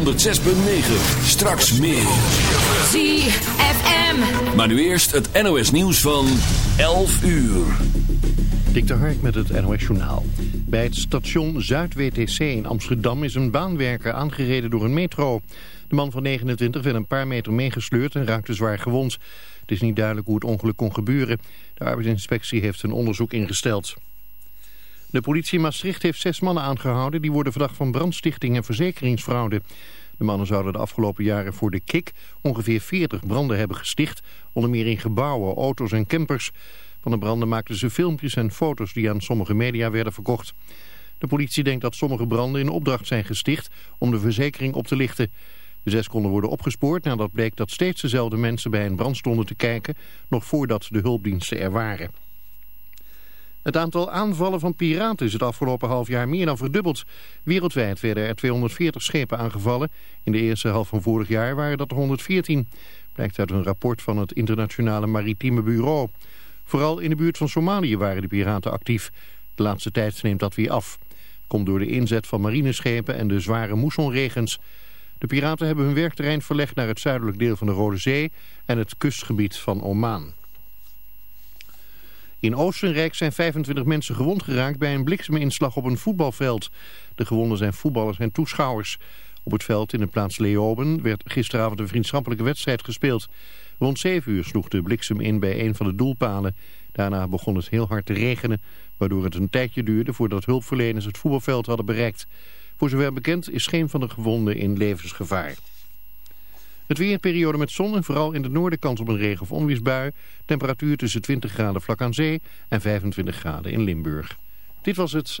106.9. Straks meer. ZFM. Maar nu eerst het NOS nieuws van 11 uur. Dik de Hark met het NOS Journaal. Bij het station Zuid-WTC in Amsterdam is een baanwerker aangereden door een metro. De man van 29 werd een paar meter meegesleurd en raakte zwaar gewond. Het is niet duidelijk hoe het ongeluk kon gebeuren. De arbeidsinspectie heeft een onderzoek ingesteld. De politie Maastricht heeft zes mannen aangehouden... die worden verdacht van brandstichting en verzekeringsfraude. De mannen zouden de afgelopen jaren voor de KIK ongeveer 40 branden hebben gesticht... onder meer in gebouwen, auto's en campers. Van de branden maakten ze filmpjes en foto's die aan sommige media werden verkocht. De politie denkt dat sommige branden in opdracht zijn gesticht om de verzekering op te lichten. De zes konden worden opgespoord nadat bleek dat steeds dezelfde mensen bij een brand stonden te kijken... nog voordat de hulpdiensten er waren. Het aantal aanvallen van piraten is het afgelopen half jaar meer dan verdubbeld. Wereldwijd werden er 240 schepen aangevallen. In de eerste helft van vorig jaar waren dat er 114. Blijkt uit een rapport van het Internationale Maritieme Bureau. Vooral in de buurt van Somalië waren de piraten actief. De laatste tijd neemt dat weer af. Komt door de inzet van marineschepen en de zware moessonregens. De piraten hebben hun werkterrein verlegd naar het zuidelijk deel van de Rode Zee en het kustgebied van Oman. In Oostenrijk zijn 25 mensen gewond geraakt bij een blikseminslag op een voetbalveld. De gewonden zijn voetballers en toeschouwers. Op het veld in de plaats Leoben werd gisteravond een vriendschappelijke wedstrijd gespeeld. Rond 7 uur sloeg de bliksem in bij een van de doelpalen. Daarna begon het heel hard te regenen, waardoor het een tijdje duurde voordat hulpverleners het voetbalveld hadden bereikt. Voor zover bekend is geen van de gewonden in levensgevaar. Het weerperiode met zon en vooral in de noorden kans op een regen- of onweersbui. Temperatuur tussen 20 graden vlak aan zee en 25 graden in Limburg. Dit was het...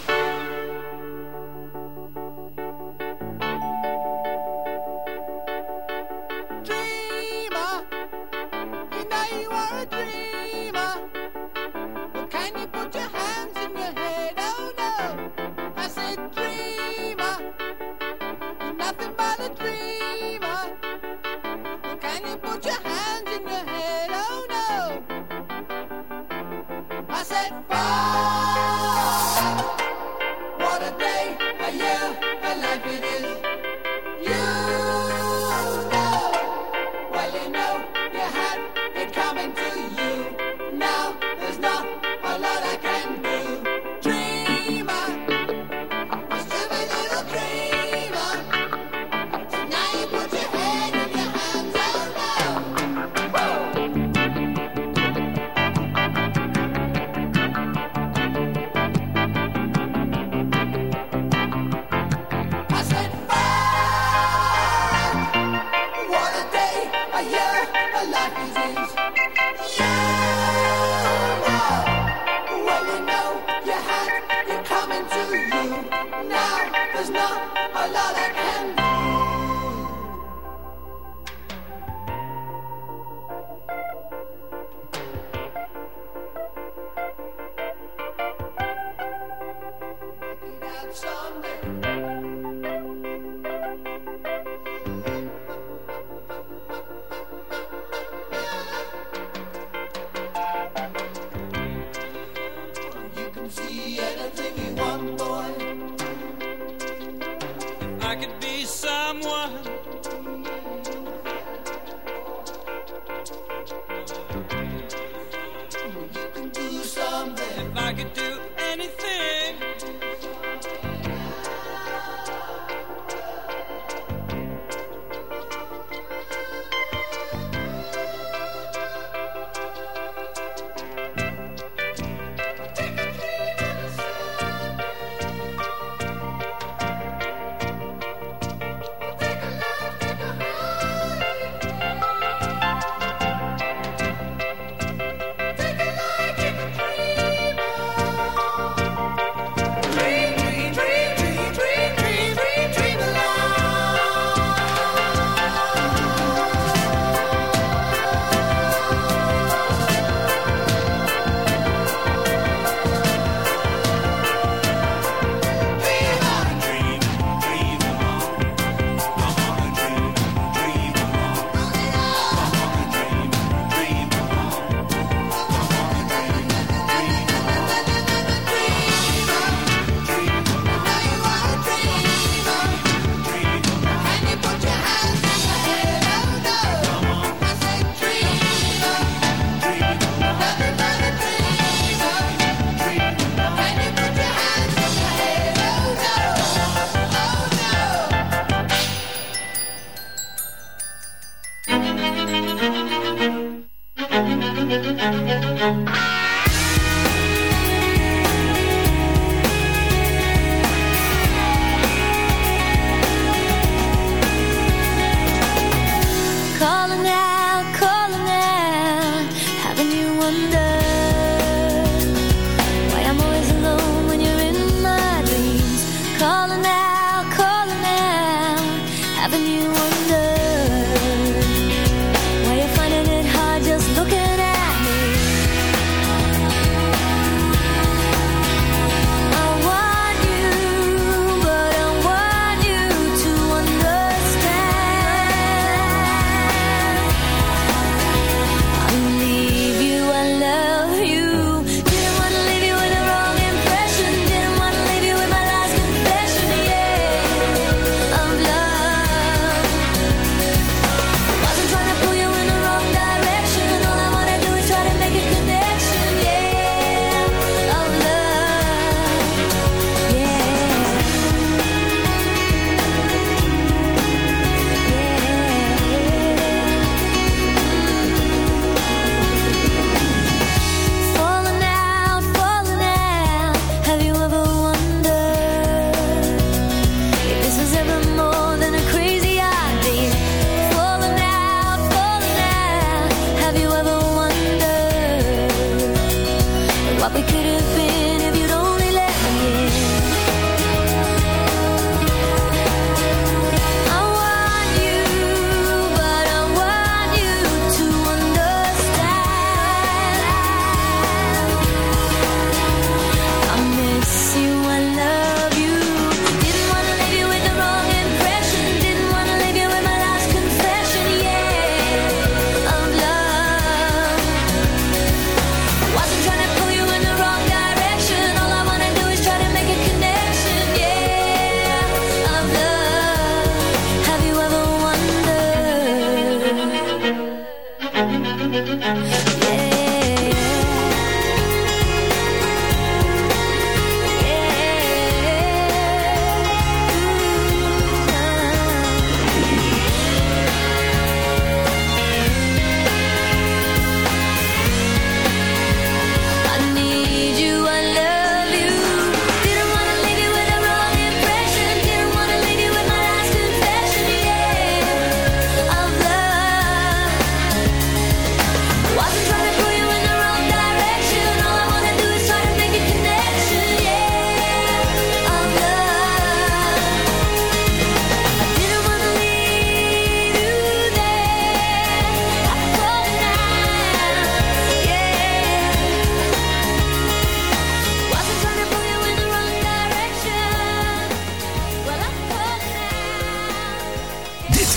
now there's not a lot I can do.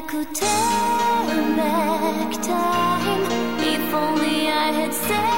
I could turn back time, if only I had stayed.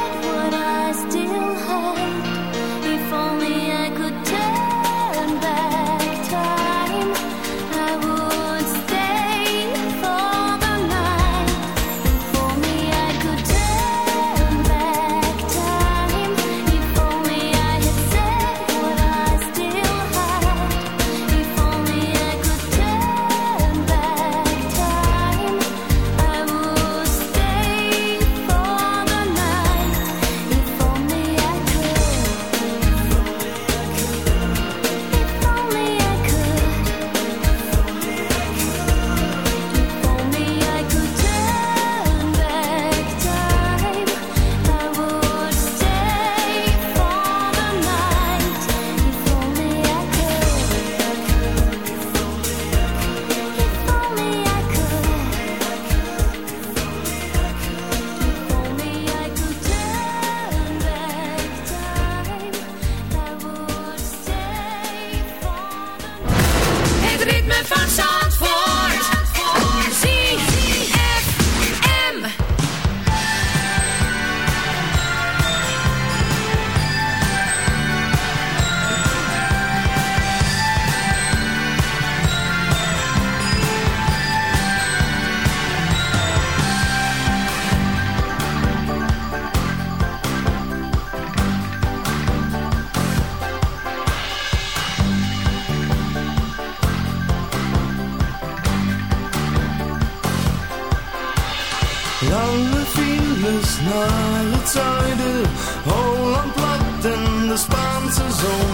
Lange files naar het zuiden, Holland plat en de Spaanse zon.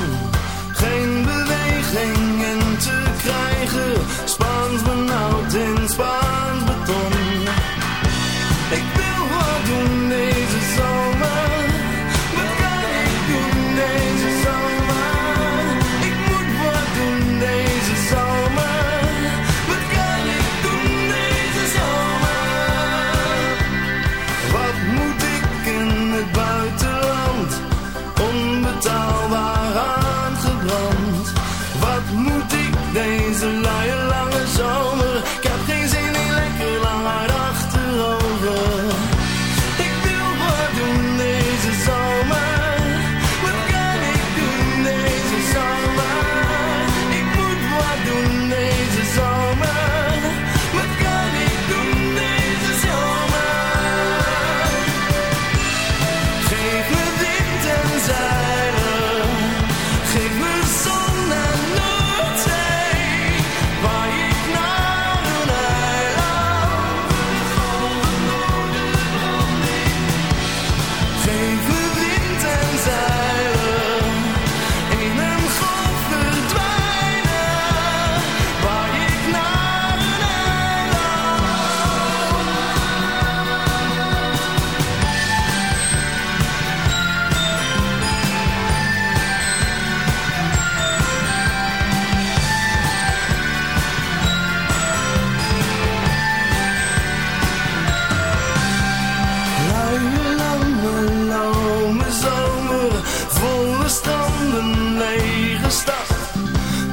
Geen bewegingen te krijgen, Spaans benauwd in Spaans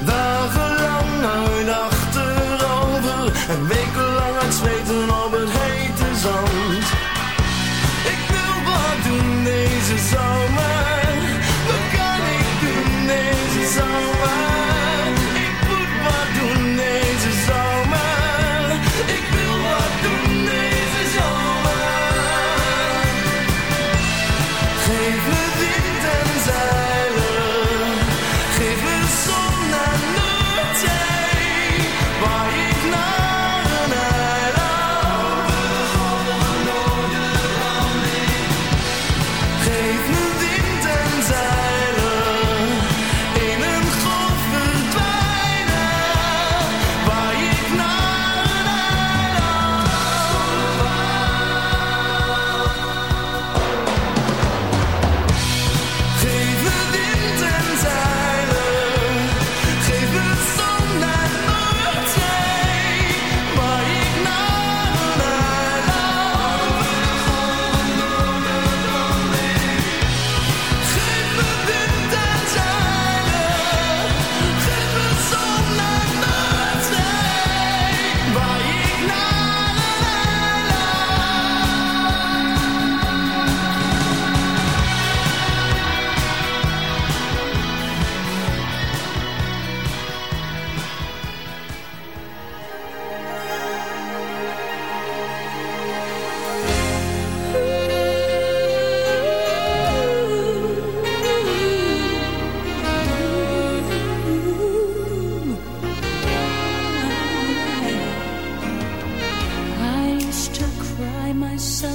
Wagenlang naar achterloten, en weken lang aan het zweten op het hete zand. Ik wil wat doen deze zomer. myself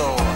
soul.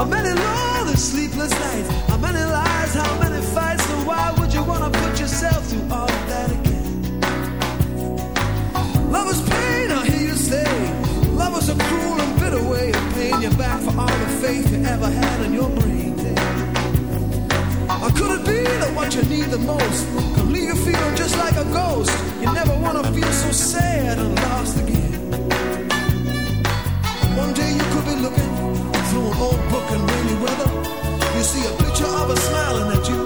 How many lonely sleepless nights? How many lies? How many fights? And why would you wanna put yourself through all that again? Love is pain, I hear you say. Love is a cruel and bitter way of paying you back for all the faith you ever had in your brain. Or could it be that what you need the most can leave you feeling just like a ghost? You never wanna feel so sad and lost again. One day you could be looking through an old book in rainy weather. You see a picture of her smiling at you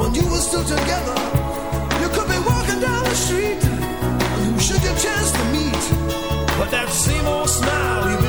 when you were still together. You could be walking down the street, and you shook your chance to meet, but that same old smile.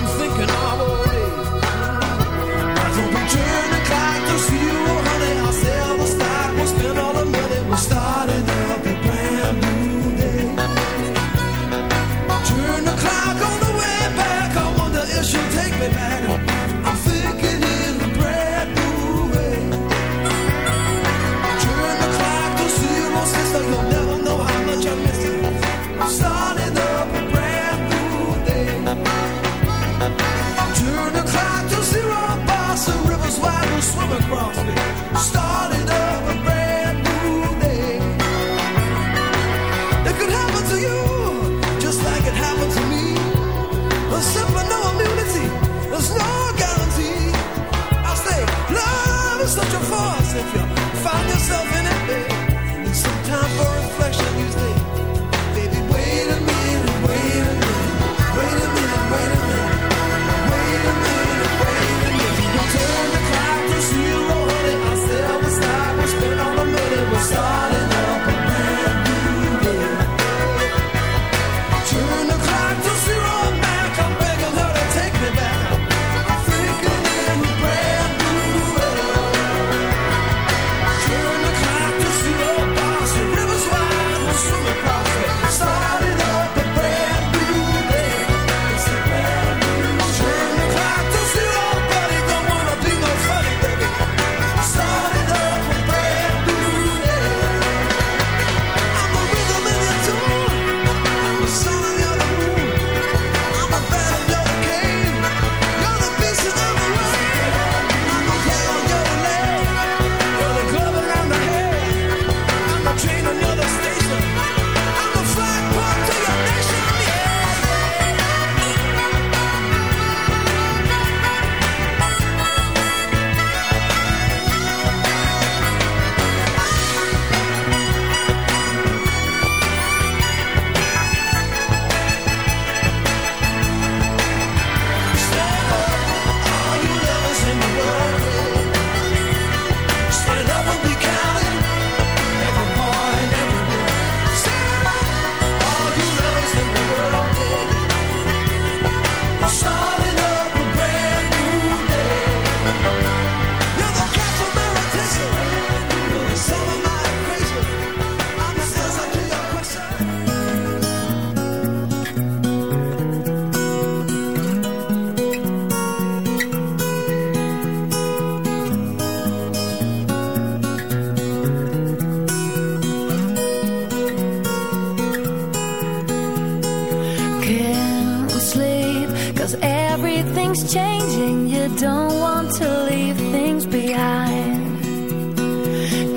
you don't want to leave things behind.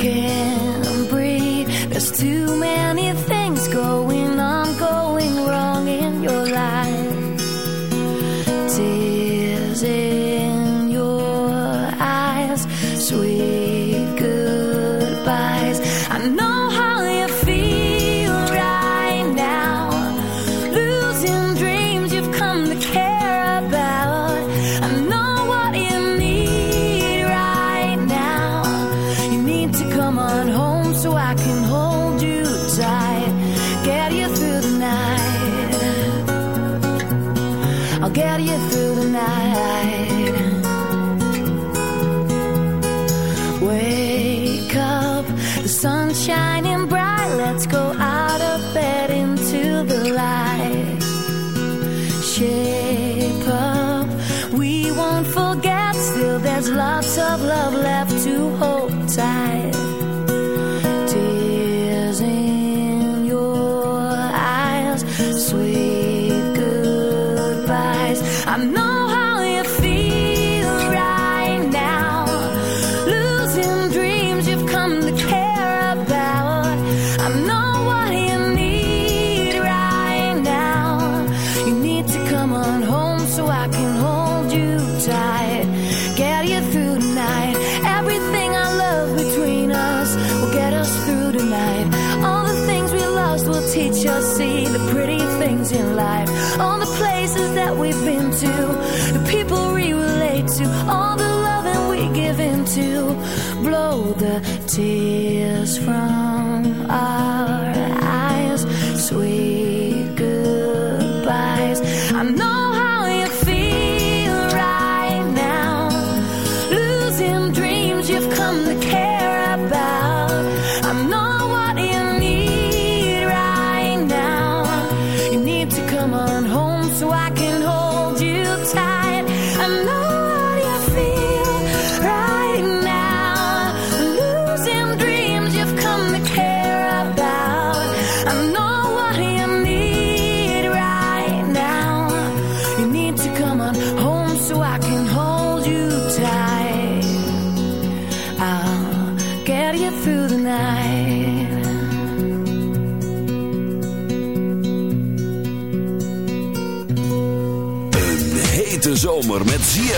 Can't breathe, there's too many.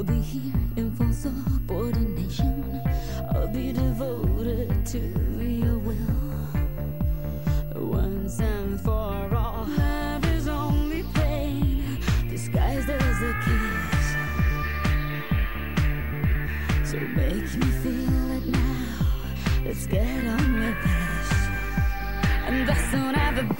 I'll be here in full subordination. I'll be devoted to your will. Once and for all, love is only pain disguised as a kiss. So make me feel it now. Let's get on with this. And sooner the better.